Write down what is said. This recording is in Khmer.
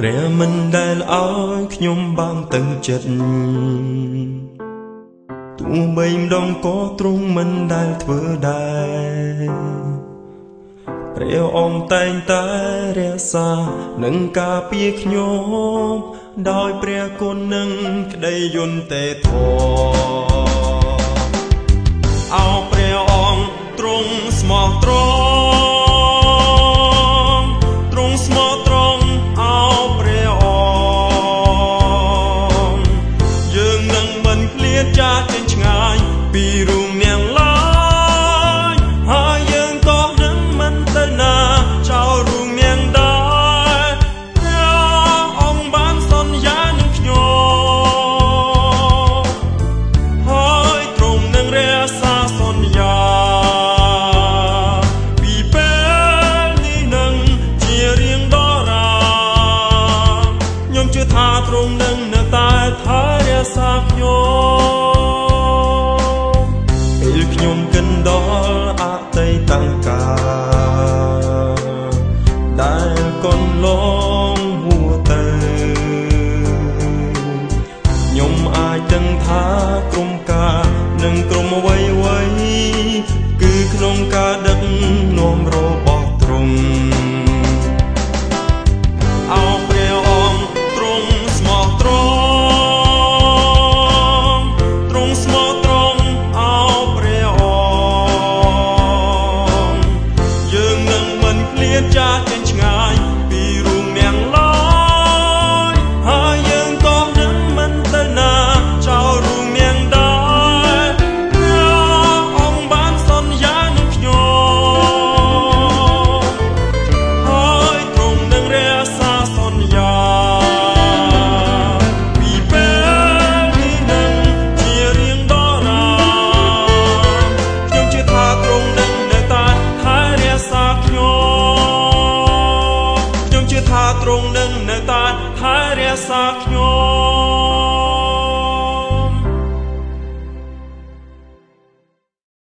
ព្រះមិនដែលឲ្យខ្ញុំបានទៅចិត្តទោះបីម្ដងក៏ទ្រង់មិនដែលធ្វើដែរព្រះអង្គតែងតែរក្សានិងការពារខ្ញុំដោយព្រះគុណនិងក្តីយន្តេធម៌ ពីរូងនាងឡើយហើយយើងក៏នឹងមិនទៅណាចោលរូងនាងដែរព្រះអង្គបានសន្យានឹងខ្ញុំហើយទ្រង់នឹងរក្សាសន្យាពីពេលនេះនឹងជារៀងដរាខ្ញុំជឿថាទ្រង់នឹងនៅតែថែរក្សាខ្ញុំ ក្រុមការនិងក្រុមអ្វីអ្វីគឺ ថាទ្រង់នឹងនៅតែថែរក្សាខ្ញុំ